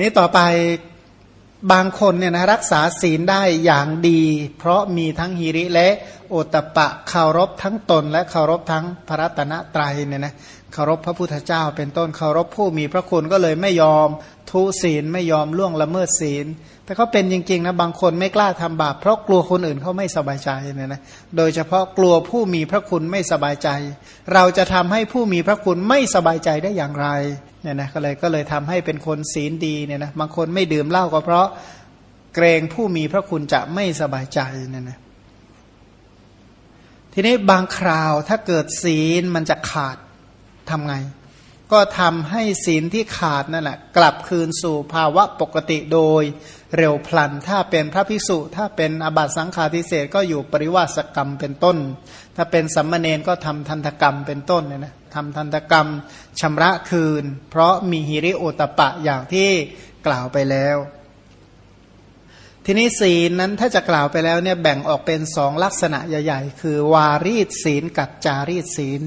นี้ต่อไปบางคนเนี่ยนะรักษาศีลได้อย่างดี เพราะมีทั้งฮิริและโอตปะเคารพทั้งตน และเคารพทั้งพระตนตรัยเนี่ยนะเคารพพระพุทธเจ้า เป็นต้นเคารพผู้มีพระคุณก็เลยไม่ยอมทุศีลไม่ยอมล่วงละเมิดศีล แต่เขาเป็นจริงๆนะบางคนไม่กล้าทำบาปเพราะกลัวคนอื่นเขาไม่สบายใจเนี่ยนะโดยเฉพาะกลัวผู้มีพระคุณไม่สบายใจ เราจะทำให้ผู้มีพระคุณไม่สบายใจได้อย่างไรเนี่ยนะก็เลยก็เลยทำให้เป็นคนศีลดีเนี่ยนะบางคนไม่ดื่มเหล้าก็เพราะเกรงผู้มีพระคุณจะไม่สบายใจเนี่ยนะทีนี้บางคราวถ้าเกิดศีลมันจะขาดทำไง ก็ทำให้ศีลที่ขาดนั่นแหละกลับคืนสู่ภาวะปกติโดยเร็วพลัน ถ้าเป็นพระภิกษุ ถ้าเป็นอบัตสังฆาทิเศษก็อยู่ปริวาสกรรมเป็นต้น ถ้าเป็นสัมมาเนนก็ทำทันตกรรมเป็นต้นเนี่ยนะทำทันตกรรมชำระคืน เพราะมีหิริโอตปะอย่างที่กล่าวไปแล้ว ทีนี้ศีลนั้นถ้าจะกล่าวไปแล้วเนี่ยแบ่งออกเป็นสองลักษณะใหญ่ ๆ คือวารีตศีลกับจารีตศีล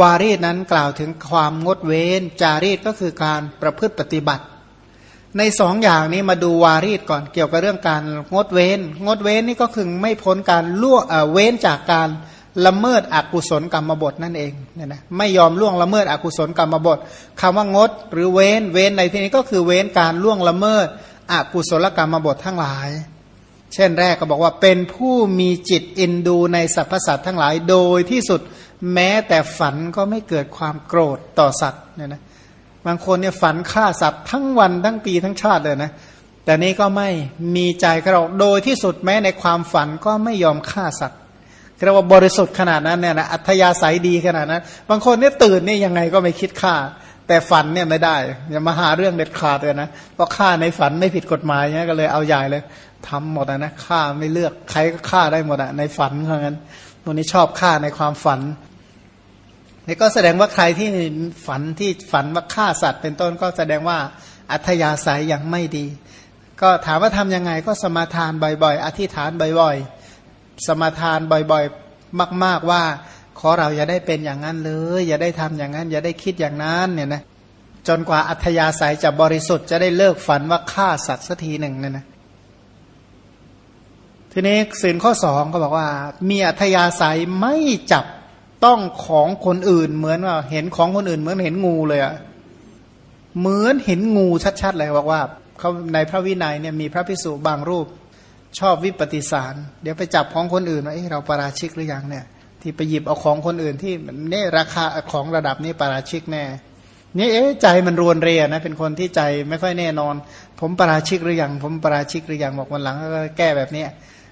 วารีตนั้นกล่าวถึงความงดเว้น จารีตก็คือการประพฤติปฏิบัติ ในสองอย่างนี้มาดูวารีตก่อนเกี่ยวกับเรื่องการงดเว้น งดเว้นนี่ก็คือไม่พ้นการล่วเว้นจากการละเมิดอกุศลกรรมบทนั่นเองเนี่ยนะไม่ยอมล่วงละเมิดอกุศลกรรมบทคำว่างด หรือเว้นเว้นในที่นี้ก็คือเว้นการล่วงละเมิดอกุศลกรรมบททั้งหลาย เช่นแรกก็บอกว่าเป็นผู้มีจิตอินดูในสรรพสัตว์ทั้งหลาย โดยที่สุด แม้แต่ฝันก็ไม่เกิดความโกรธต่อสัตว์เนี่ยนะบางคนเนี่ยฝันฆ่าสัตว์ทั้งวันทั้งปีทั้งชาติเลยนะแต่นี้ก็ไม่มีใจกระโดโดยที่สุดแม้ในความฝันก็ไม่ยอมฆ่าสัตว์เรียกว่าบริสุทธิ์ขนาดนั้นเนี่ยนะอัธยาศัยดีขนาดนั้น บางคนเนี่ยตื่นเนี่ยยังไงก็ไม่คิดฆ่า แต่ฝันเนี่ยไม่ได้อย่ามาหาเรื่องเด็ดขาดเลยนะเพราะฆ่าในฝันไม่ผิดกฎหมายเนี่ยก็เลยเอาใหญ่เลยทำหมดนะฆ่าไม่เลือกใครก็ฆ่าได้หมดอะในฝันเพราะงั้นพวกนี้ชอบฆ่าในความฝัน นี่ก็แสดงว่าใครที่ฝันที่ฝันว่าฆ่าสัตว์เป็นต้นก็แสดงว่าอัธยาศัยยังไม่ดี ก็ถามว่าทํำยังไงก็สมาทานบ่อย ๆ อธิษฐานบ่อยๆ สมาทานบ่อยๆ มาก ๆว่า ขอเราอย่าได้เป็นอย่างนั้นเลย อย่าได้ทำอย่างนั้น อย่าได้คิดอย่างนั้นเนี่ยนะจนกว่าอัธยาศัยจะบริสุทธิ์จะได้เลิกฝันว่าฆ่าสัตว์สักทีหนึ่งเนี่ยนะทีนี้สินข้อสองก็บอกว่า มีอัธยาศัยไม่จับ ต้องของคนอื่นเหมือนว่า เห็นของคนอื่นเหมือนเห็นงูเลยอะเหมือนเห็นงูชัดๆเลยบอกว่าเขาในพระวินัยเนี่ยมีพระพิสุบางรูปชอบวิปฏิสาร เดี๋ยวไปจับของคนอื่นว่าเอ้เราปราชิกหรือยังเนี่ย ที่ไปหยิบเอาของคนอื่นที่เนี่ยราคาของระดับนี้ปราชิกแน่นี่เอ๊ใจมันรวนเรียนะเป็นคนที่ใจไม่ค่อยแน่นอน ผมปราชิกหรือยังผมปราชิกหรือยังบอกวันหลังก็แก้แบบนี้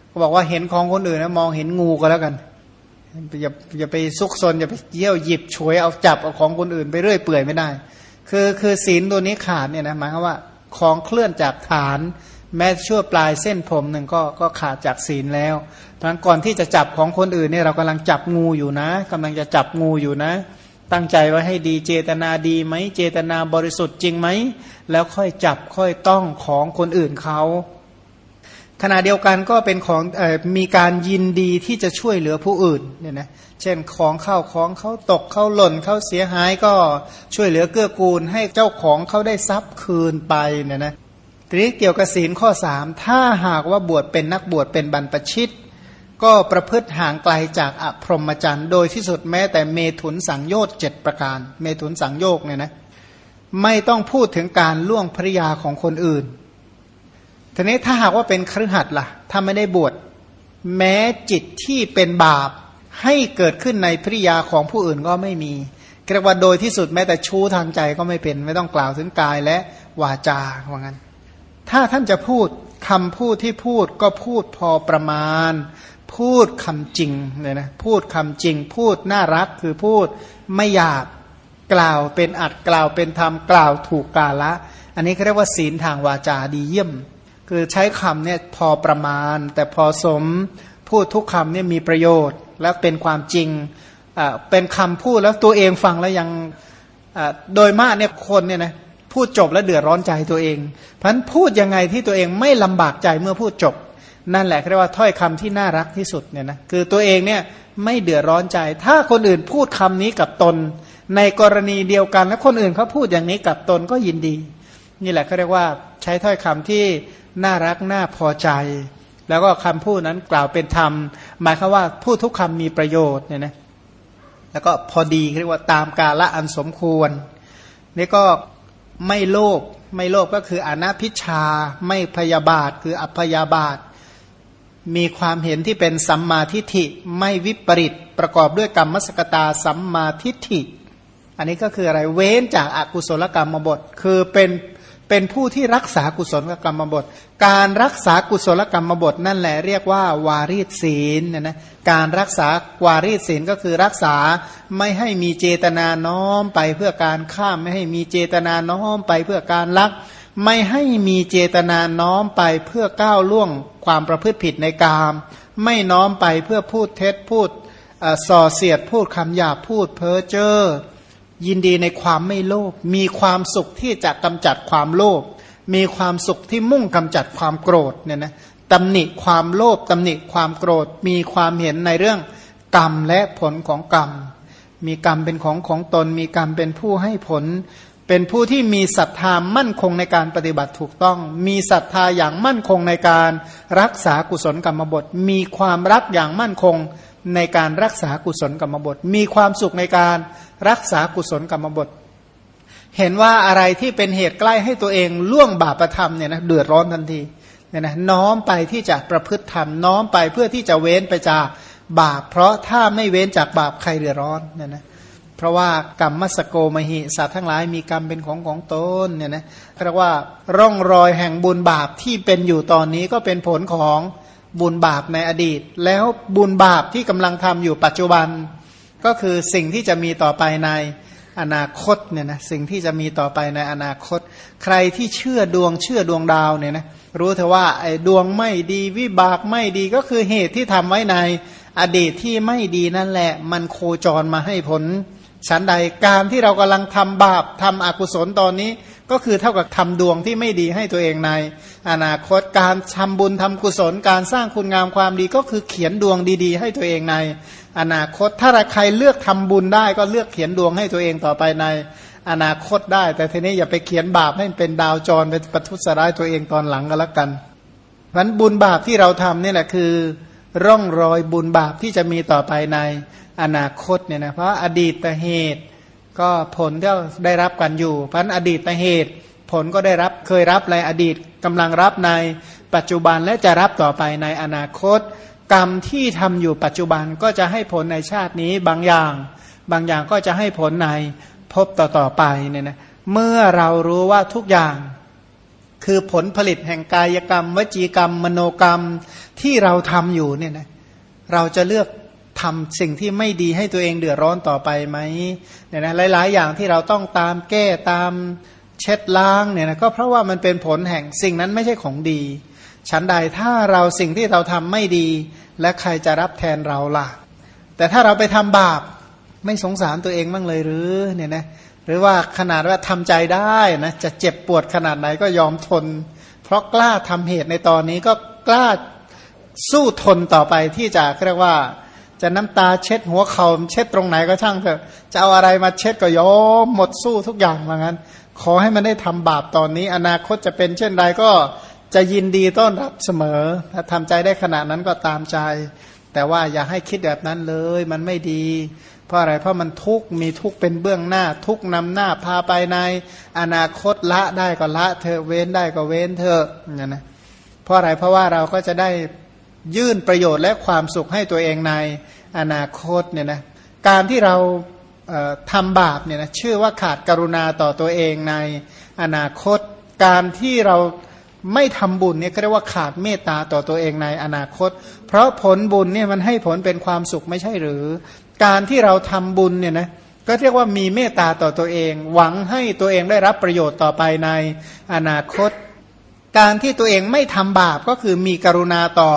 เขาบอกว่าเห็นของคนอื่นนะมองเห็นงูก็แล้วกัน อย่าอย่าไปซุกซนอย่าไปเยี่ยวหยิบฉวยเอาจับเอาของคนอื่นไปเรื่อยเปื่อยไม่ได้ คือคือศีลตัวนี้ขาดเนี่ยนะหมายความว่าของเคลื่อนจากฐาน แม้ชั่วปลายเส้นผมหนึ่งก็ก็ขาดจากศีลแล้วเพราะก่อนที่จะจับของคนอื่นเนี่ยเรากำลังจับงูอยู่นะกำลังจะจับงูอยู่นะ ตั้งใจไว้ให้ดีเจตนาดีไหมเจตนาบริสุทธิ์จริงไหมแล้วค่อยจับค่อยต้องของคนอื่นเขา ขณะเดียวกันก็เป็นของอมีการยินดีที่จะช่วยเหลือผู้อื่นเนี่ยนะเช่นของเข้าของเขาตกเขาหล่นเขาเสียหายก็ช่วยเหลือเกื้อกูล ให้เจ้าของเขาได้ทรัพย์คืนไปเนี่ยนะทีนี้เกี่ยวกับศีลข้อสามถ้าหากว่าบวชเป็นนักบวชเป็นบรรพชิต ก็ประพฤติห่างไกลจากอพรหมจรรย์ โดยที่สุดแม้แต่เมถุนสังโยชน์เจ็ดประการ เมถุนสังโยกเนี่ยนะไม่ต้องพูดถึงการล่วงภริยาของคนอื่น ทีนี้ถ้าหากว่าเป็นครือขัดละ่ะ ถ้าไม่ได้บวชแม้จิตที่เป็นบาป ให้เกิดขึ้นในภริยาของผู้อื่นก็ไม่มีเรียกว่าโดยที่สุดแม้แต่ชู้ทางใจก็ไม่เป็น ไม่ต้องกล่าวถึงกายและวาจาว่างั้น ถ้าท่านจะพูดคำพูดที่พูดก็พูดพอประมาณ พูดคำจริงเลยนะพูดคำจริง พูดน่ารักคือพูดไม่หยาบกล่าวเป็นอัดกล่าวเป็นธรรมกล่าวถูกกาละ อันนี้เขาเรียกว่าศีลทางวาจาดีเยี่ยม คือใช้คำเนี่ยพอประมาณ แต่พอสมพูดทุกคำเนี่ยมีประโยชน์ และเป็นความจริงเป็นคำพูดแล้วตัวเองฟังแล้วยังโดยมากเนี่ยคนเนี่ยนะพูดจบแล้วเดือดร้อนใจตัวเอง เพราะนั้นพูดยังไงที่ตัวเองไม่ลำบากใจเมื่อพูดจบ นั่นแหละเรียกว่าถ้อยคำที่น่ารักที่สุดเนี่ยนะคือตัวเองเนี่ยไม่เดือดร้อนใจ ถ้าคนอื่นพูดคำนี้กับตน ในกรณีเดียวกัน แล้วคนอื่นเขาพูดอย่างนี้กับตนก็ยินดี นี่แหละเขาเรียกว่าใช้ถ้อยคำที่ น่ารักน่าพอใจ แล้วก็คำพูดนั้นกล่าวเป็นธรรม หมายคือว่าพูดทุกคำมีประโยชน์เนี่ยนะแล้วก็พอดีเรียกว่าตามกาละอันสมควร นี่ก็ไม่โลภไม่โลภก็คืออนัพิชาไม่พยาบาท คืออัพยาบาท มีความเห็นที่เป็นสัมมาทิฏฐิไม่วิปริตประกอบด้วยกรรมสกตาสัมมาทิฏฐิ อันนี้ก็คืออะไรเว้นจากอากุศลกรรมบท คือเป็น เป็นผู้ที่รักษากุศลกรรมบท การรักษากุศลกรรมบทนั่นแหละเรียกว่าวารีศีลเนี่ยนะ การรักษาวารีศีลก็คือรักษาไม่ให้มีเจตนาน้อมไปเพื่อการข้าไม่ให้มีเจตนาน้อมไปเพื่อการลัก ไม่ให้มีเจตนาน้อมไปเพื่อก้าวล่วงความประพฤติผิดในกาม ไม่น้อมไปเพื่อพูดเท็จพูดส่อเสียดพูดคำหยาพูดเพ้อเจ้อ ยินดีในความไม่โลภมีความสุขที่จะกำจัดความโลภมีความสุขที่มุ่งกำจัดความโกรธเนี่ยนะตำหนิความโลภตำหนิความโกรธ มีความเห็นในเรื่องกรรมและผลของกรรม มีกรรมเป็นของของตน มีกรรมเป็นผู้ให้ผล เป็นผู้ที่มีศรัทธามั่นคงในการปฏิบัติถูกต้อง มีศรัทธาอย่างมั่นคงในการรักษากุศลกรรมบท มีความรักอย่างมั่นคงในการรักษากุศลกรรมบท มีความสุขในการ รักษากุศลกรรมบท เห็นว่าอะไรที่เป็นเหตุใกล้ให้ตัวเองล่วงบาปประธรรมเนี่ยนะเดือดร้อนทันทีเนี่ยนะน้อมไปที่จะประพฤติธรรมน้อมไปเพื่อที่จะเว้นไปจากบาป เพราะถ้าไม่เว้นจากบาปใครเดือดร้อนเนี่ยนะเพราะว่ากรรมมัสโกมหิสัตว์ทั้งหลายมีกรรมเป็นของของตนเนี่ยนะเรียกว่าร่องรอยแห่งบุญบาปที่เป็นอยู่ตอนนี้ก็เป็นผลของบุญบาปในอดีต แล้วบุญบาปที่กำลังทำอยู่ปัจจุบัน ก็คือสิ่งที่จะมีต่อไปในอนาคตเนี่ยนะสิ่งที่จะมีต่อไปในอนาคต ใครที่เชื่อดวงเชื่อดวงดาวเนี่ยนะรู้เถอะว่าไอ้ดวงไม่ดีวิบากไม่ดีก็คือเหตุที่ทำไว้ในอดีตที่ไม่ดีนั่นแหละ มันโคจรมาให้ผลฉันใดการที่เรากำลังทำบาปทำอกุศลตอนนี้ ก็คือเท่ากับทำดวงที่ไม่ดีให้ตัวเองใน อนาคตการทำบุญทำกุศลการสร้างคุณงามความดีก็คือเขียนดวงดี ๆ ให้ตัวเองใน อนาคตถ้าใครเลือกทำบุญได้ก็เลือกเขียนดวงให้ตัวเองต่อไปในอนาคตได้ แต่ทีนี้อย่าไปเขียนบาปให้เป็นดาวจรไปประทุษร้ายตัวเองตอนหลังก็แล้วกันเพราะบุญบาปที่เราทำนี่แหละคือ ร่องรอยบุญบาปที่จะมีต่อไปในอนาคตเนี่ยนะเพราะอดีตเหตุก็ผลที่ได้รับกันอยู่เพันอดีตเหตุ ผลก็ได้รับเคยรับในอดีตกำลังรับในปัจจุบันและจะรับต่อไปในอนาคต กรรมที่ทำอยู่ปัจจุบันก็จะให้ผลในชาตินี้บางอย่าง บางอย่างก็จะให้ผลในพบต่อๆไปเนี่ยนะเมื่อเรารู้ว่าทุกอย่างคือผลผลิตแห่งกายกรรม วจีกรรม มโนกรรมที่เราทำอยู่เนี่ยนะเราจะเลือกทำสิ่งที่ไม่ดีให้ตัวเองเดือดร้อนต่อไปไหมเนี่ยนะหลาย ๆ อย่างที่เราต้องตามแก้ตามเช็ดล้างเนี่ยนะก็เพราะว่ามันเป็นผลแห่งสิ่งนั้นไม่ใช่ของดี ฉันใดถ้าเราสิ่งที่เราทำไม่ดี และใครจะรับแทนเราล่ะ แต่ถ้าเราไปทำบาปไม่สงสารตัวเองบ้างเลยหรือเนี่ยนะหรือว่าขนาดว่าทำใจได้นะจะเจ็บปวดขนาดไหนก็ยอมทน เพราะกล้าทำเหตุในตอนนี้ก็กล้าสู้ทนต่อไปที่จะเรียกว่า จะน้ำตาเช็ดหัวเขาเช็ดตรงไหนก็ช่างเถอะจะเอาอะไรมาเช็ดก็ยอมหมดสู้ทุกอย่างเหมือนกันขอให้มันได้ทำบาปตอนนี้ อนาคตจะเป็นเช่นใดก็ จะยินดีต้อนรับเสมอ ถ้าทำใจได้ขนาดนั้นก็ตามใจ แต่ว่าอย่าให้คิดแบบนั้นเลย มันไม่ดี เพราะอะไร เพราะมันทุกมีทุกเป็นเบื้องหน้า ทุกนำหน้าพาไปใน อนาคตละได้ก็ละเธอเว้นได้ก็เว้นเธอเนี่ยนะเพราะอะไร เพราะว่าเราก็จะได้ยื่นประโยชน์และความสุขให้ตัวเองในอนาคตเนี่ยนะการที่เราทำบาปเนี่ยนะชื่อว่าขาดกรุณาต่อตัวเองในอนาคต การที่เรา ไม่ทำบุญเนี่ยก็เรียกว่าขาดเมตตาต่อตัวเองในอนาคต เพราะผลบุญเนี่ยมันให้ผลเป็นความสุขไม่ใช่หรือ การที่เราทำบุญเนี่ยนะก็เรียกว่ามีเมตตาต่อตัวเอง หวังให้ตัวเองได้รับประโยชน์ต่อไปในอนาคต การที่ตัวเองไม่ทำบาปก็คือมีกรุณาต่อ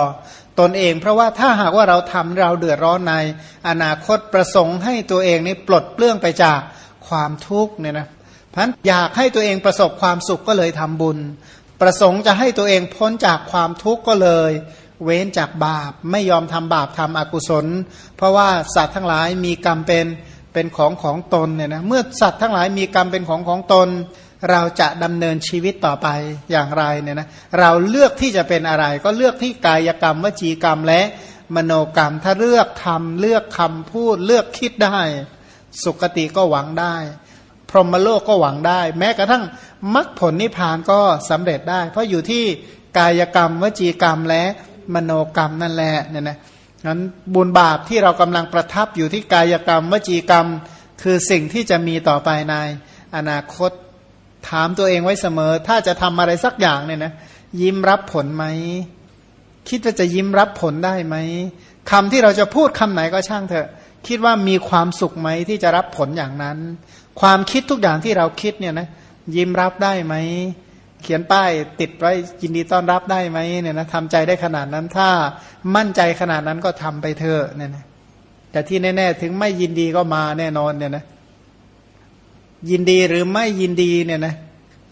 ตนเอง เพราะว่าถ้าหากว่าเราทำเราเดือดร้อนใน อนาคตประสงค์ให้ตัวเองนี่ปลดเปลื้องไปจากความทุกข์เนี่ยนะพันอยากให้ตัวเองประสบความสุขก็เลยทำบุญ ประสงค์จะให้ตัวเองพ้นจากความทุกข์ก็เลย เว้นจากบาปไม่ยอมทำบาปทำอกุศล เพราะว่าสัตว์ทั้งหลายมีกรรมเป็นเป็นของของตนเนี่ยนะเมื่อสัตว์ทั้งหลายมีกรรมเป็นของของตน เราจะดำเนินชีวิตต่อไปอย่างไรเนี่ยนะเราเลือกที่จะเป็นอะไร ก็เลือกที่กายกรรมวจีกรรมและมโนกรรมถ้าเลือกทำเลือกคำพูดเลือกคิดได้ สุคติก็หวังได้ พรหมโลกก็หวังได้ แม้กระทั่งมรรคผลนิพพานก็สำเร็จได้ เพราะอยู่ที่กายกรรม วจีกรรมและมโนกรรมนั่นแหละเนี่ยนะนั้นบุญบาปที่เรากำลังประทับอยู่ที่กายกรรม วจีกรรม คือสิ่งที่จะมีต่อไปในอนาคตถามตัวเองไว้เสมอ ถ้าจะทำอะไรสักอย่างเนี่ยนะยิ้มรับผลไหมคิดว่าจะยิ้มรับผลได้ไหมคำที่เราจะพูดคำไหนก็ช่างเถอะ คิดว่ามีความสุขไหมที่จะรับผลอย่างนั้น ความคิดทุกอย่างที่เราคิดเนี่ยนะยิ้มรับได้ไหมเขียนป้ายติดไว้ยินดีต้อนรับได้ไหมเนี่ยนะทำใจได้ขนาดนั้นถ้ามั่นใจขนาดนั้นก็ทำไปเถอะเนี่ยนะแต่ที่แน่ ๆ ถึงไม่ยินดีก็มาแน่นอนเนี่ยนะยินดีหรือไม่ยินดีเนี่ยนะ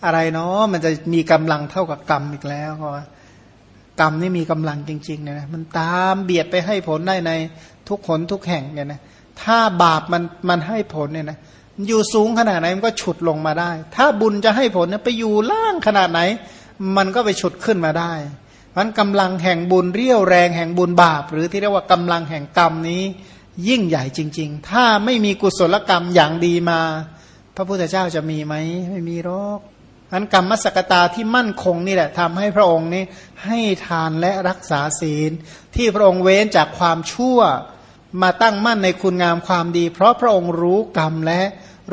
อะไรเนาะมันจะมีกำลังเท่ากับกรรมอีกแล้วเพราะกรรมนี่มีกำลังจริงๆเนี่ยนะมันตามเบียดไปให้ผลได้ในทุกผลทุกแห่งเนี่ยนะถ้าบาปมันมันให้ผลเนี่ยนะ อยู่สูงขนาดไหนมันก็ฉุดลงมาได้ ถ้าบุญจะให้ผลเนี่ยไปอยู่ล่างขนาดไหน มันก็ไปฉุดขึ้นมาได้เพราะกำลังแห่งบุญเรี่ยวแรงแห่งบุญบาป หรือที่เรียกว่ากำลังแห่งกรรมนี้ ยิ่งใหญ่จริง ๆ ถ้าไม่มีกุศลกรรมอย่างดีมา พระพุทธเจ้าจะมีไหมไม่มีหรอกนั้นกรรมมสกตาที่มั่นคงนี่แหละทำให้พระองค์นี้ให้ทานและรักษาศีล ที่พระองค์เว้นจากความชั่วมาตั้งมั่นในคุณงามความดี เพราะพระองค์รู้กรรมและ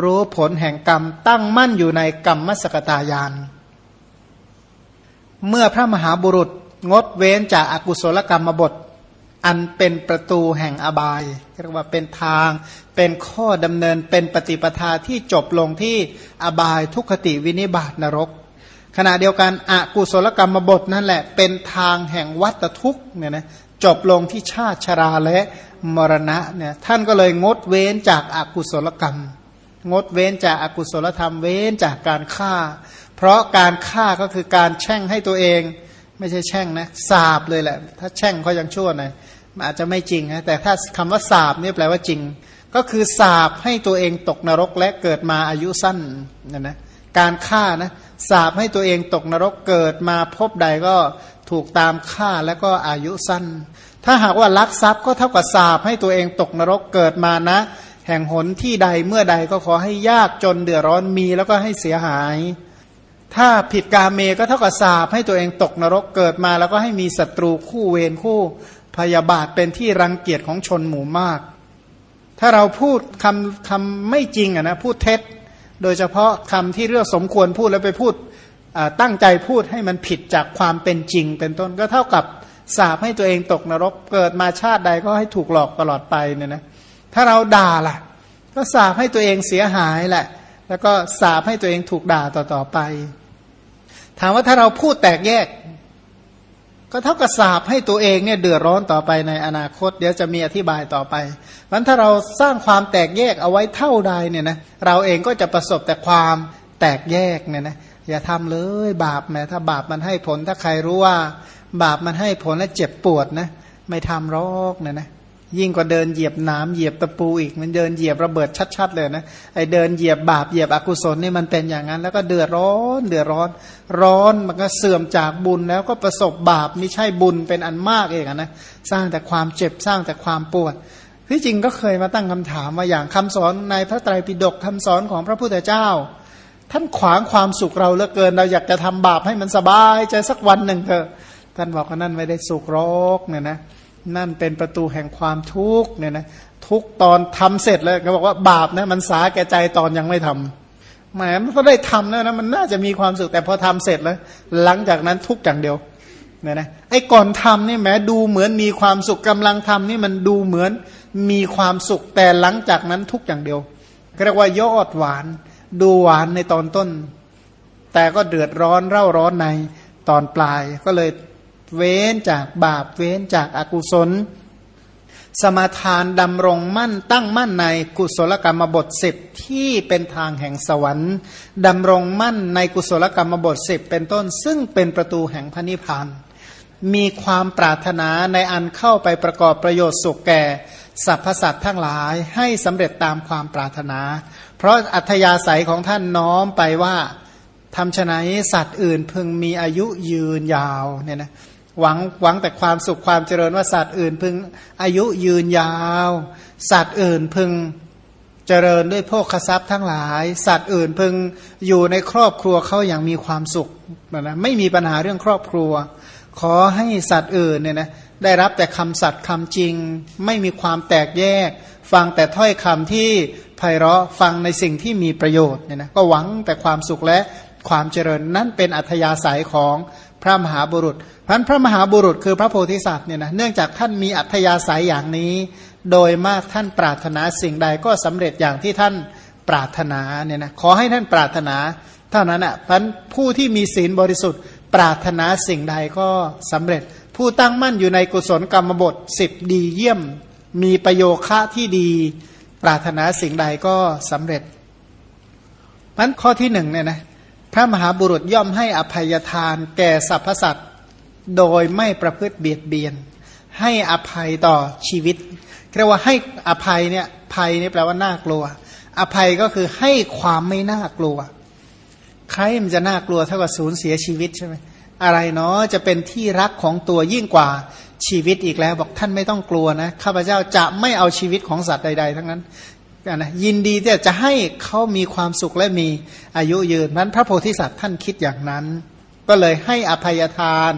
รู้ผลแห่งกรรมตั้งมั่นอยู่ในกรรมมสกตายาน เมื่อพระมหาบุรุษงดเว้นจากอากุศลกรรมบท อันเป็นประตูแห่งอบายเรียกว่าเป็นทาง เป็นข้อดำเนินเป็นปฏิปทาที่จบลงที่อบายทุกขติวินิบาตนรก ขณะเดียวกันอกุศลกรรมบทนั่นแหละ เป็นทางแห่งวัตทุกเนี่ยนะจบลงที่ชาติชราและมรณะเนี่ยท่านก็เลยงดเว้นจากอากุศลกรรม งดเว้นจากอากุศลธรรมเว้นจากการฆ่า เพราะการฆ่าก็คือการแช่งให้ตัวเอง ไม่ใช่แช่งนะสาบเลยแหละ ถ้าแช่งเขายังชั่วหน่อยอาจจะไม่จริงนะแต่ถ้าคำว่าสาบนี่แปลว่าจริง ก็คือสาบให้ตัวเองตกนรกและเกิดมาอายุสั้นนะนะการฆ่านะสาบให้ตัวเองตกนรกเกิดมาพบใดก็ถูกตามฆ่าแล้วก็อายุสั้น ถ้าหากว่าลักทรัพย์ก็เท่ากับสาบให้ตัวเองตกนรกเกิดมานะ แห่งหนที่ใดเมื่อใดก็ขอให้ยากจนเดือดร้อนมีแล้วก็ให้เสียหาย ถ้าผิดกาเมก็เท่ากับสาบให้ตัวเองตกนรกเกิดมา แล้วก็ให้มีศัตรูคู่เวรคู่ พยาบาทเป็นที่รังเกียจของชนหมู่มาก ถ้าเราพูดคำคำไม่จริงอะนะพูดเท็จ โดยเฉพาะคำที่เรื่องสมควรพูดแล้วไปพูดตั้งใจพูดให้มันผิดจากความเป็นจริง เป็นต้นก็เท่ากับสาบให้ตัวเองตกนรกเกิดมาชาติใดก็ให้ถูกหลอกตลอดไปเนี่ยนะ ถ้าเราด่าล่ะ ก็สาบให้ตัวเองเสียหายแหละ แล้วก็สาบให้ตัวเองถูกด่าต่อๆไป ถามว่าถ้าเราพูดแตกแยก ก็เท่ากับสาบให้ตัวเองเนี่ยเดือดร้อนต่อไปในอนาคต เดี๋ยวจะมีอธิบายต่อไปมันถ้าเราสร้างความแตกแยกเอาไว้เท่าใดเนี่ยนะเราเองก็จะประสบแต่ความแตกแยกเนี่ยนะอย่าทำเลยบาปแม้ถ้าบาปมันให้ผลถ้าใครรู้ว่า บาปมันให้ผลและเจ็บปวดนะ ไม่ทำรอกเนี่ยนะ ยิ่งกว่าเดินเหยียบน้ำเหยียบตะปูอีกมันเดินเหยียบระเบิดชัด ๆ เลยนะไอเดินเหยียบบาปเหยียบอกุศลนี่มันเป็นอย่างนั้น แล้วก็เดือดร้อนเดือดร้อน ร้อนมันก็เสื่อมจากบุญแล้วก็ประสบบาปไม่ใช่บุญเป็นอันมากเองนะสร้างแต่ความเจ็บสร้างแต่ความปวดที่จริงก็เคยมาตั้งคำถามว่าอย่างคำสอนในพระไตรปิฎกคำสอนของพระพุทธเจ้า ท่านขวางความสุขเราเหลือเกิน เราอยากจะทำบาปให้มันสบายใจสักวันหนึ่งเถอะท่านบอกว่านั่นไม่ได้สุขรอกเนี่ยนะ นั่นเป็นประตูแห่งความทุกข์เนี่ยนะทุกตอนทำเสร็จแล้วเขาบอกว่าบาปนะมันสาแก่ใจตอนยังไม่ทำแหมมันก็ได้ทำแล้วนะมันน่าจะมีความสุขแต่พอทำเสร็จแล้ว หลังจากนั้นทุกอย่างเดียวเนี่ยนะไอ้ก่อนทำนี่แหมดูเหมือนมีความสุขกำลังทำนี่มันดูเหมือนมีความสุขแต่หลังจากนั้นทุกอย่างเดียวเรียกว่ายอดหวาน ดูหวานในตอนต้น แต่ก็เดือดร้อนเร่าร้อนในตอนปลายก็เลย เว้นจากบาปเว้นจากอากุศล สมาทานดำรงมั่นตั้งมั่นในกุศลกรรมบทสิบที่เป็นทางแห่งสวรรค์ดำรงมั่นในกุศลกรรมบทสิบเป็นต้นซึ่งเป็นประตูแห่งพระนิพพานมีความปรารถนาในอันเข้าไปประกอบประโยชน์สุขแก่สรรพสัตว์ทั้งหลายให้สำเร็จตามความปรารถนา เพราะอัธยาศัยของท่านน้อมไปว่าทำฉนสัตว์อื่นพึงมีอายุยืนยาวเนี่ยนะ หวังหวังแต่ความสุขความเจริญว่าสัตว์อื่นพึง อายุยืนยาว สัตว์อื่นพึงเจริญด้วยโภคทรัพย์ทั้งหลาย สัตว์อื่นพึงอยู่ในครอบครัวเขาอย่างมีความสุขนะไม่มีปัญหาเรื่องครอบครัว ขอให้สัตว์อื่นเนี่ยนะได้รับแต่คำสัตย์คำจริง ไม่มีความแตกแยก ฟังแต่ถ้อยคำที่ไพเราะฟังในสิ่งที่มีประโยชน์เนี่ยนะก็หวังแต่ความสุขและ ความเจริญนั่นเป็นอัธยาศัยของพระมหาบุรุษพันพระมหาบุรุษคือพระโพธิสัตว์เนี่ยนะเนื่องจากท่านมีอัธยาศัยอย่างนี้ โดยมากท่านปรารถนาสิ่งใดก็สำเร็จอย่างที่ท่านปรารถนาเนี่ยนะขอให้ท่านปรารถนา เท่านั้นอะพันผู้ที่มีศีลบริสุทธิ์ ปรารถนาสิ่งใดก็สำเร็จ ผู้ตั้งมั่นอยู่ในกุศลกรรมบทสิบดีเยี่ยม มีประโยคะที่ดี ปรารถนาสิ่งใดก็สำเร็จมันข้อที่หนึ่งเนี่ยนะ พระมหาบุรุษย่อมให้อภัยทาน แก่สรรพสัตว์โดยไม่ประพฤติเบียดเบียน ให้อภัยต่อชีวิตเรียกว่าให้อภัยเนี่ยภัยนี่แปลว่าน่ากลัว อภัยก็คือให้ความไม่น่ากลัว ใครมันจะน่ากลัวเท่ากับสูญเสียชีวิตใช่ไหมอะไรเนาะจะเป็นที่รักของตัวยิ่งกว่าชีวิตอีกแล้ว บอกท่านไม่ต้องกลัวนะข้าพเจ้าจะไม่เอาชีวิตของสัตว์ใด ๆ ทั้งนั้น นะยินดีที่จะให้เขามีความสุขและมีอายุยืนนั้นพระโพธิสัตว์ท่านคิดอย่างนั้น ก็เลยให้อภัยทาน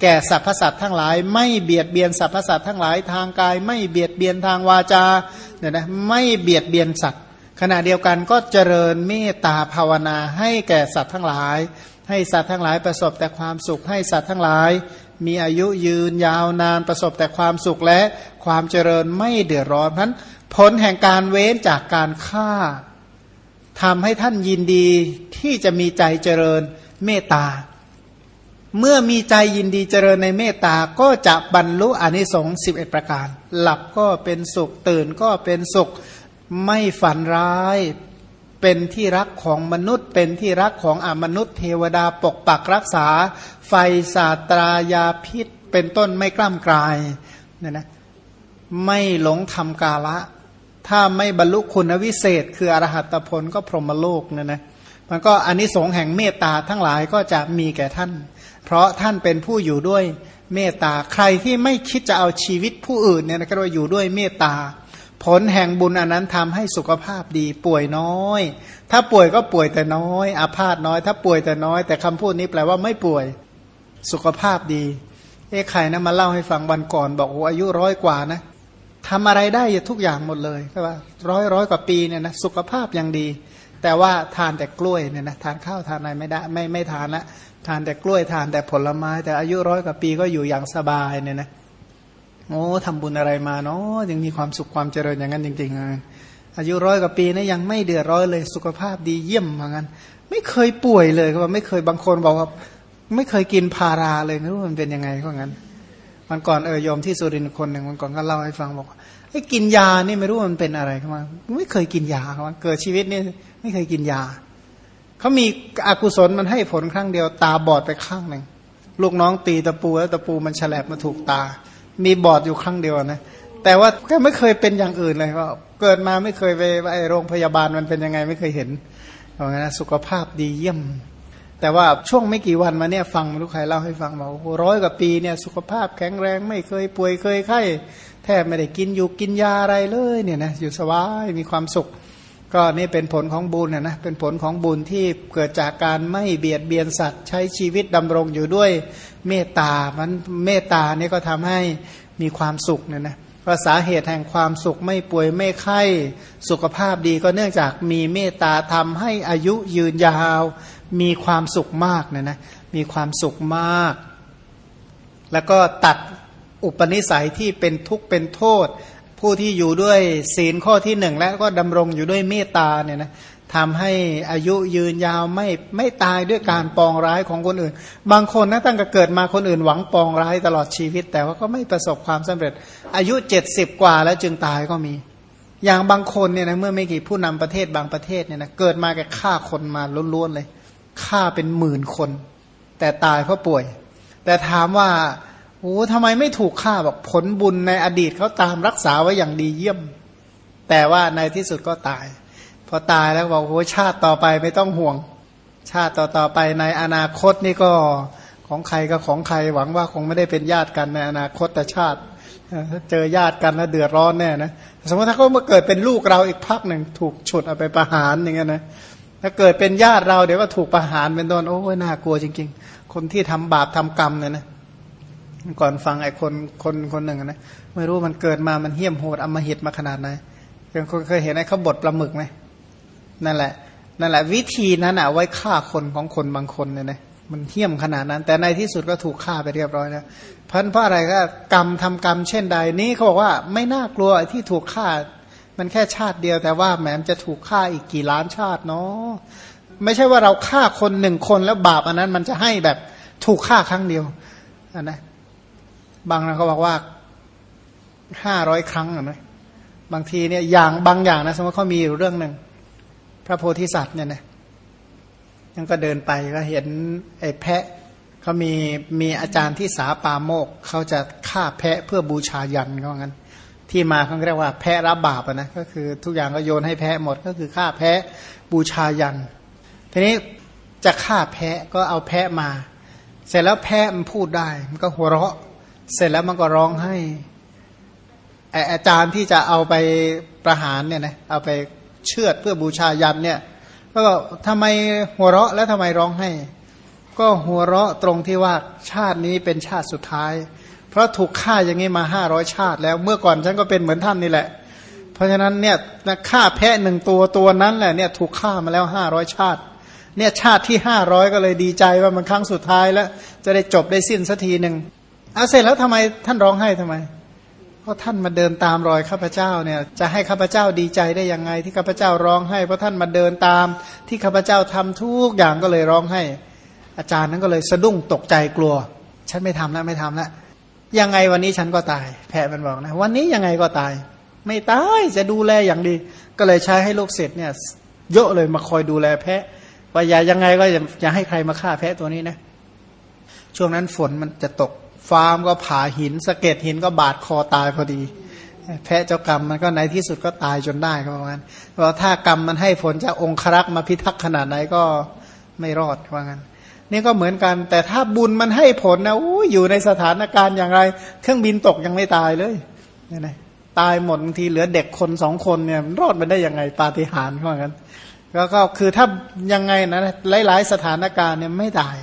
แก่สรรพสัตว์ทั้งหลาย ไม่เบียดเบียนสรรพสัตว์ทั้งหลายทางกาย ไม่เบียดเบียนทางวาจาเนี่ยนะไม่เบียดเบียนสัตว์ ขณะเดียวกันก็เจริญเมตตาภาวนา ให้แก่สัตว์ทั้งหลาย ให้สัตว์ทั้งหลายประสบแต่ความสุขให้สัตว์ทั้งหลายมีอายุยืนยาวนานประสบแต่ความสุขและความเจริญไม่เดือดร้อนนั้น ผลแห่งการเว้นจากการฆ่าทำให้ท่านยินดีที่จะมีใจเจริญเมตตา เมื่อมีใจยินดีเจริญในเมตตาก็จะบรรลุอนิสงส์สิบเอ็ดประการ หลับก็เป็นสุขตื่นก็เป็นสุขไม่ฝันร้าย เป็นที่รักของมนุษย์ เป็นที่รักของอมนุษย์ เทวดาปกปักรักษา ไฟศาสตรายาพิษ เป็นต้นไม่กล้ำกลายเนี่ยนะไม่หลงทำกาละ ถ้าไม่บรรลุคุณวิเศษ คืออรหัตผลก็พรหมโลกเนี่ยนะมันก็อนนิสงส์แห่งเมตตาทั้งหลายก็จะมีแก่ท่าน เพราะท่านเป็นผู้อยู่ด้วยเมตตาใครที่ไม่คิดจะเอาชีวิตผู้อื่นเนี่ยนะก็ว่าอยู่ด้วยเมตตา ผลแห่งบุญอันนั้นทำให้สุขภาพดีป่วยน้อย ถ้าป่วยก็ป่วยแต่น้อย อาพาธน้อย ถ้าป่วยแต่น้อย แต่คำพูดนี้แปลว่าไม่ป่วยสุขภาพดี เอ้ใครนะมาเล่าให้ฟังวันก่อน บอกโอ้อายุร้อยกว่านะ ทำอะไรได้ทุกอย่างหมดเลยก็ว่าร้อยร้อยกว่าปีเนี่ยนะสุขภาพยังดี แต่ว่าทานแต่กล้วยเนี่ยนะทานข้าวทานอะไรไม่ได้ไม่ไม่ทานละทานแต่กล้วยทานแต่ผลไม้ แต่อายุร้อยกว่าปีก็อยู่อย่างสบายเนี่ยนะโอ้ทำบุญอะไรมาเนาะยังมีความสุขความเจริญอย่างนั้นจริงๆอายุร้อยกว่าปีนะยังไม่เดือดร้อนเลยสุขภาพดีเยี่ยมเหมือนกันไม่เคยป่วยเลยก็ว่าไม่เคยบางคนบอกว่า ไม่เคยกินพาราเลยไม่รู้มันเป็นยังไงก็งั้น มันก่อนเออยอมที่สุรินทร์คนหนึ่งมันก่อนก็เล่าให้ฟังบอกไอ้กินยานี่ไม่รู้มันเป็นอะไรเข้ามาไม่เคยกินยาเขาเกิดชีวิตนี่ไม่เคยกินยาเขามีอกุศลมันให้ผลครั้งเดียวตาบอดไปข้างหนึ่งลูกน้องตีตะปูแล้วตะปูมันฉลบมาถูกตา มีบอดอยู่ครั้งเดียวนะแต่ว่าก็ไม่เคยเป็นอย่างอื่นเลยว่าเกิดมาไม่เคยไปไอโรงพยาบาลมันเป็นยังไงไม่เคยเห็นเพราะงั้นสุขภาพดีเยี่ยม แต่ว่าช่วงไม่กี่วันมาเนี่ยฟังลูกใครเล่าให้ฟังบอกร้อยกว่าปีเนี่ยสุขภาพแข็งแรงไม่เคยป่วยเคยไข้แทบไม่ได้กินอยู่กินยาอะไรเลยเนี่ยนะอยู่สบายมีความสุข ก็นี่เป็นผลของบุญนะนะเป็นผลของบุญที่เกิดจากการไม่เบียดเบียนสัตว์ ใช้ชีวิตดำรงอยู่ด้วยเมตตามันเมตตานี่ก็ทำให้มีความสุขเนี่ยนะภาษาเหตุแห่งความสุขไม่ป่วยไม่ไข้ สุขภาพดีก็เนื่องจากมีเมตตาทำให้อายุยืนยาว มีความสุขมากเนี่ยนะมีความสุขมาก แล้วก็ตัดอุปนิสัยที่เป็นทุกข์เป็นโทษ ผู้ที่อยู่ด้วยศีลข้อที่หนึ่งและก็ดำรงอยู่ด้วยเมตตาเนี่ยนะทำให้อายุยืนยาวไม่ไม่ตายด้วยการปองร้ายของคนอื่น บางคนนะตั้งแต่เกิดมาคนอื่นหวังปองร้ายตลอดชีวิต แต่ว่าก็ไม่ประสบความสำเร็จ อายุเจ็ดสิบกว่าแล้วจึงตายก็มี อย่างบางคนเนี่ยนะเมื่อไม่กี่ผู้นำประเทศบางประเทศเนี่ยนะเกิดมาแก่ฆ่าคนมาล้วนๆเลย ฆ่าเป็นหมื่นคน แต่ตายเพราะป่วย แต่ถามว่าโอ้ทำไมไม่ถูกฆ่าบอกผลบุญในอดีตเขาตามรักษาไว้อย่างดีเยี่ยม แต่ว่าในที่สุดก็ตาย พอตายแล้วบอกโอ้ชาติต่อไปไม่ต้องห่วง ชาติต่อๆไปในอนาคตนี่ก็ของใครก็ของใครหวังว่าคงไม่ได้เป็นญาติกันในอนาคตแต่ชาติถ้าเจอญาติกันแล้วเดือดร้อนแน่นะสมมติถ้าเขามาเกิดเป็นลูกเราอีกพักหนึ่งถูกฉุดเอาไปประหารอย่างเงี้ยนะ ถ้าเกิดเป็นญาติเราเดี๋ยวก็ถูกประหารเป็นต้นโอ้ยน่ากลัวจริง ๆ คนที่ทำบาปทำกรรมเนี่ยนะก่อนฟังไอ้คนคนคนหนึ่งนะไม่รู้มันเกิดมามันเหี้ยมโหดอมหิตมาขนาดไหนยังคนเคยเห็นไอ้เขาบดปลาหมึกไหมนั่นแหละนั่นแหละ วิธีนั้นอะไว้ฆ่าคนของคนบางคนเนี่ยนะมันเที่ยมขนาดนั้น แต่ในที่สุดก็ถูกฆ่าไปเรียบร้อยแล้วพราะเพราะอะไรก็กรรมทำกรรมเช่นใดนี้เขาบอกว่าไม่น่ากลัวที่ถูกฆ่า มันแค่ชาติเดียวแต่ว่าแหมจะถูกฆ่าอีกกี่ล้านชาติเนาะไม่ใช่ว่าเราฆ่าคนหนึ่งคนแล้วบาปอันนั้นมันจะให้แบบถูกฆ่าครั้งเดียวนนะบางนะเขาบอกว่าห้าร้อยครั้งนะบางทีเนี่ยอย่างบางอย่างนะสมมติเขามีอยู่เรื่องหนึ่งพระโพธิสัตว์เนี่ยนะยังก็เดินไปก็เห็นไอ้แพะเขามีมีอาจารย์ที่สาปาโมกเขาจะฆ่าแพะเพื่อบูชายันเขางั้น ที่มาเขาเรียกว่าแพะรับบาปนะก็คือทุกอย่างก็โยนให้แพะหมดก็คือฆ่าแพะบูชายัน ทีนี้จะฆ่าแพะก็เอาแพะมา เสร็จแล้วแพะมันพูดได้ มันก็หัวเราะ เสร็จแล้วมันก็ร้องให้อาจารย์ที่จะเอาไปประหารเนี่ยนะเอาไปเชือดเพื่อบูชายันเนี่ยก็ทำไมหัวเราะแล้วทำไมร้องให้ ก็หัวเราะตรงที่ว่าชาตินี้เป็นชาติสุดท้าย ราะถูกฆ่าอย่างนี้มาห้าร้อยชาติ แล้วเมื่อก่อนฉันก็เป็นเหมือนท่านนี่แหละ เพราะฉะนั้นเนี่ยฆ่าแพะหนึ่งตัวตัวนั้นแหละเนี่ยถูกฆ่ามาแล้วห้าร้อยชาติ เนี่ยชาติที่ห้าร้อยก็เลยดีใจว่ามันครั้งสุดท้ายแล้ว จะได้จบได้สิ้นสักทีหนึ่งเอาเสร็จแล้วทำไมท่านร้องไห้ทำไม เพราะท่านมาเดินตามรอยข้าพเจ้าเนี่ยจะให้ข้าพเจ้าดีใจได้ยังไง ที่ข้าพเจ้าร้องให้ เพราะท่านมาเดินตามที่ข้าพเจ้าทำทุกอย่างก็เลยร้องให้ อาจารย์นั้นก็เลยสะดุ้งตกใจกลัว ฉันไม่ทำแล้วไม่ทำแล้ว ยังไงวันนี้ฉันก็ตาย แพะมันบอกนะ วันนี้ยังไงก็ตาย ไม่ตายจะดูแลอย่างดี ก็เลยใช้ให้ลูกเสร็จเนี่ยเยอะเลยมาคอยดูแลแพะว่าอย่ายังไงก็อย่าให้ใครมาฆ่าแพะตัวนี้นะ ช่วงนั้นฝนมันจะตกฟาร์มก็ผาหินสะเก็ดหินก็บาดคอตายพอดี แพะเจ้ากรรมมันก็ในที่สุดก็ตายจนได้ก็ประมาณเพราะถ้ากรรมมันให้ผลจากองครักษ์มาพิทักษ์ขนาดไหนก็ไม่รอดว่างั้น นี่ก็เหมือนกัน แต่ถ้าบุญมันให้ผลนะอู้อยู่ในสถานการณ์อย่างไร เครื่องบินตกยังไม่ตายเลยเนี่นะตายหมดบางทีเหลือเด็กคนสองคนเนี่ยรอดมันได้ยังไงปาฏิหาริย์ว่างั้นก็คือถ้ายังไงนะหลาย ๆ สถานการณ์เนี่ยไม่ตาย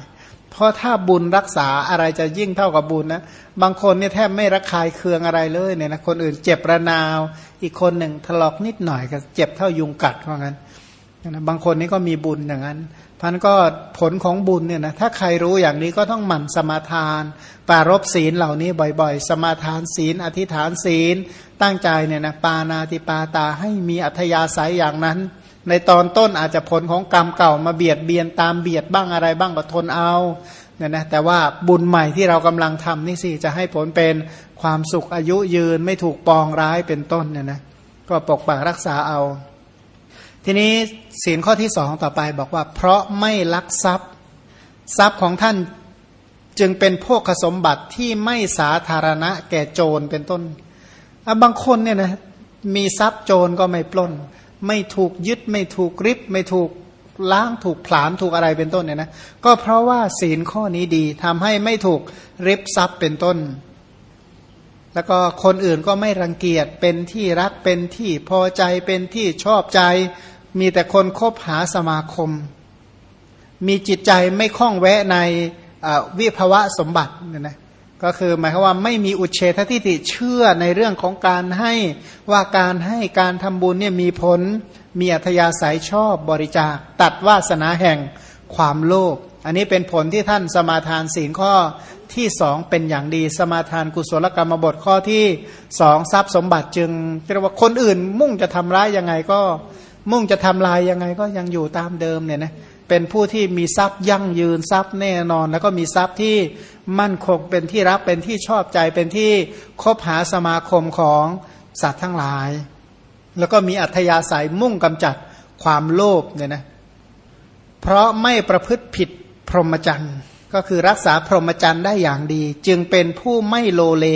เพราะถ้าบุญรักษาอะไรจะยิ่งเท่ากับบุญนะบางคนเนี่ยแทบไม่รักคายเคืองอะไรเลยเนี่ยนะคนอื่นเจ็บระนาว อีกคนหนึ่งถลอกนิดหน่อยก็เจ็บเท่ายุงกัดเพราะงั้นนะบางคนนี่ก็มีบุญอย่างนั้น พันก็ผลของบุญเนี่ยนะถ้าใครรู้อย่างนี้ก็ต้องหมั่นสมาทาน ปารบศีลเหล่านี้บ่อยๆ สมาทานศีล อธิษฐานศีล ตั้งใจเนี่ยนะปานาติปาตาให้มีอัธยาศัยอย่างนั้น ในตอนต้นอาจจะผลของกรรมเก่ามาเบียดเบียนตามเบียดบ้างอะไรบ้างก็ทนเอาเนี่ยนะแต่ว่าบุญใหม่ที่เรากำลังทำนี่สิจะให้ผลเป็นความสุขอายุยืนไม่ถูกปองร้ายเป็นต้นเนี่ยนะก็ปกปักรักษาเอา ทีนี้ศีลข้อที่สองต่อไปบอกว่า เพราะไม่ลักทรัพย์ ทรัพย์ของท่านจึงเป็นพวกสมบัติที่ไม่สาธารณะแก่โจรเป็นต้นบางคนเนี่ยนะมีทรัพย์โจรก็ไม่ปล้น ไม่ถูกยึดไม่ถูกริบ ไม่ถูกล้างถูกผลาญถูกอะไรเป็นต้นเนี่ยนะก็เพราะว่าศีลข้อนี้ดีทำให้ไม่ถูกริบทรัพย์เป็นต้น แล้วก็คนอื่นก็ไม่รังเกียจเป็นที่รักเป็นที่พอใจเป็นที่ชอบใจ มีแต่คนคบหาสมาคม มีจิตใจไม่คล้องแวะในวิภวะสมบัติเนี่ยนะก็คือหมายความว่าไม่มีอุเฉททิฏฐิเชื่อในเรื่องของการให้ว่าการให้การทำบุญเนี่ยมีผล มีอัธยาศัยชอบบริจาค ตัดวาสนาแห่งความโลภอันนี้เป็นผลที่ท่านสมาทานศีลข้อที่สองเป็นอย่างดีสมาทานกุศลกรรมบทข้อที่สองทรัพย์สมบัติจึงเรียกว่าคนอื่นมุ่งจะทำร้ายยังไงก็ มุ่งจะทำลายยังไงก็ยังอยู่ตามเดิมเนี่ยนะเป็นผู้ที่มีทรัพย์ยั่งยืนทรัพย์แน่นอน แล้วก็มีทรัพย์ที่มั่นคงเป็นที่รักเป็นที่ชอบใจเป็นที่คบหาสมาคมของสัตว์ทั้งหลาย แล้วก็มีอัธยาศัยมุ่งกำจัดความโลภเนี่ยนะเพราะไม่ประพฤติผิดพรหมจรรย์ก็คือรักษาพรหมจรรย์ได้อย่างดี จึงเป็นผู้ไม่โลเล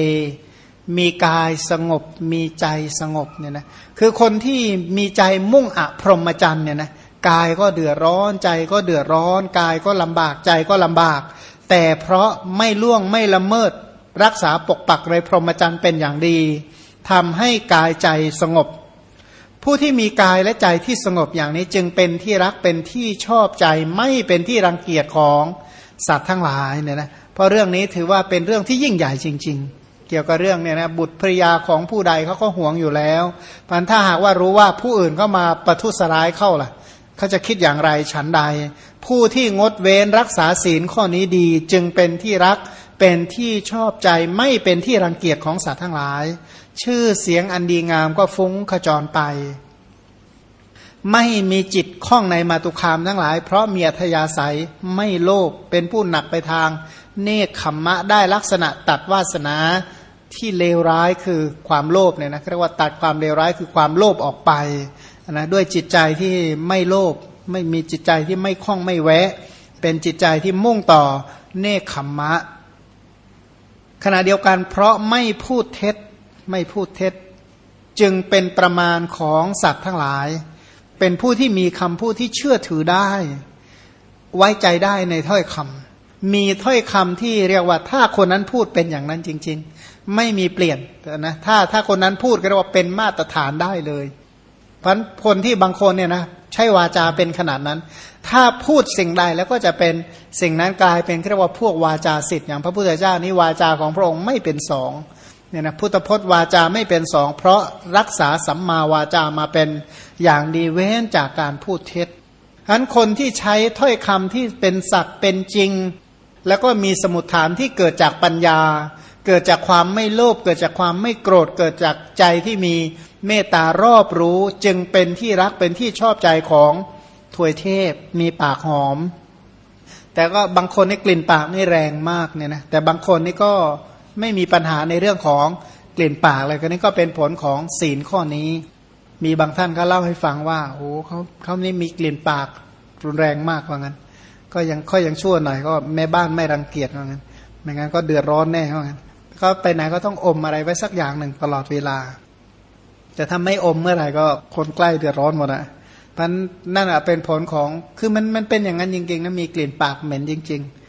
มีกายสงบ มีใจสงบเนี่ยนะคือคนที่มีใจมุ่งอะพรหมจรรย์เนี่ยนะกายก็เดือดร้อนใจก็เดือดร้อน กายก็ลำบากใจก็ลำบาก แต่เพราะไม่ล่วงไม่ละเมิด รักษาปกปักในพรหมจรรย์เป็นอย่างดีทำให้กายใจสงบ ผู้ที่มีกายและใจที่สงบอย่างนี้จึงเป็นที่รักเป็นที่ชอบใจไม่เป็นที่รังเกียจของสัตว์ทั้งหลายเนี่ยนะเพราะเรื่องนี้ถือว่าเป็นเรื่องที่ยิ่งใหญ่จริง ๆ เกี่ยวกับเรื่องเนี่ยนะบุตรภรยาของผู้ใดเขาก็ห่วงอยู่แล้วพันถ้าหากว่ารู้ว่าผู้อื่นเข้ามาประทุษร้ายเข้าล่ะเขาจะคิดอย่างไรฉันใด ผู้ที่งดเว้นรักษาศีลข้อนี้ดีจึงเป็นที่รักเป็นที่ชอบใจไม่เป็นที่รังเกียจของสัตว์ทั้งหลาย ชื่อเสียงอันดีงามก็ฟุ้งขจรไป ไม่มีจิตข้องในมาตุคามทั้งหลาย เพราะเมีอัธยาศัยไม่โลภเป็นผู้หนักไปทาง เนคขมมะได้ลักษณะตัดวาสนา ที่เลวร้ายคือความโลภเนี่ยนะเรียกว่าตัดความเลวร้ายคือความโลภออกไปนะด้วยจิตใจที่ไม่โลภไม่มีจิตใจที่ไม่คล้องไม่แวะ เป็นจิตใจที่มุ่งต่อเนคขมมะ ขณะเดียวกันเพราะไม่พูดเท็จไม่พูดเท็จ จึงเป็นประมาณของสัตว์ทั้งหลาย เป็นผู้ที่มีคำพูดที่เชื่อถือได้ ไว้ใจได้ในถ้อยคำมีถ้อยคำที่เรียกว่าถ้าคนนั้นพูดเป็นอย่างนั้นจริง ๆ ไม่มีเปลี่ยนนะถ้าถ้าคนนั้นพูดก็เรียกว่าเป็นมาตรฐานได้เลย เพันคนที่บางคนเนี่ยนะใช้วาจาเป็นขนาดนั้น ถ้าพูดสิ่งใดแล้วก็จะเป็นสิ่งนั้นกลายเป็นเรียกว่าพวกวาจาสิทธิ์อย่างพระพุทธเจ้านี้วาจาของพระองค์ไม่เป็นสองเนี่ยนะพุทธพจน์วาจาไม่เป็นสอง เพราะรักษาสัมมาวาจามาเป็นอย่างดีเว้นจากการพูดเท็จฉะนั้นคนที่ใช้ถ้อยคำที่เป็นสัตว์เป็นจริง แล้วก็มีสมุดฐานที่เกิดจากปัญญา เกิดจากความไม่โลภเกิดจากความไม่โกรธเกิดจากใจที่มีเมตตารอบรู้จึงเป็นที่รักเป็นที่ชอบใจของถวยเทพมีปากหอม แต่ก็บางคนนี่กลิ่นปากนี่แรงมากเนี่ยนะแต่บางคนนี่ก็ไม่มีปัญหาในเรื่องของกลิ่นปากอะไรก็นี่ก็เป็นผลของศีลข้อนี้ มีบางท่านก็เล่าให้ฟังว่าโอ้เขาเขานี่มีกลิ่นปากรุนแรงมากว่างั้น ก็ยังค่อยยังชั่วหน่อยก็แม่บ้านไม่รังเกียจว่างั้นไม่งั้นก็เดือดร้อนแน่ว่างั้น ก็ไปไหนก็ต้องอมอะไรไว้สักอย่างหนึ่งตลอดเวลา แต่ถ้าไม่อมเมื่อไหร่ก็คนใกล้เดือดร้อนหมดอะพันนั่นอะเป็นผลของคือมันมันเป็นอย่างนั้นจริงๆนะมีกลิ่นปากเหม็นจริง ๆ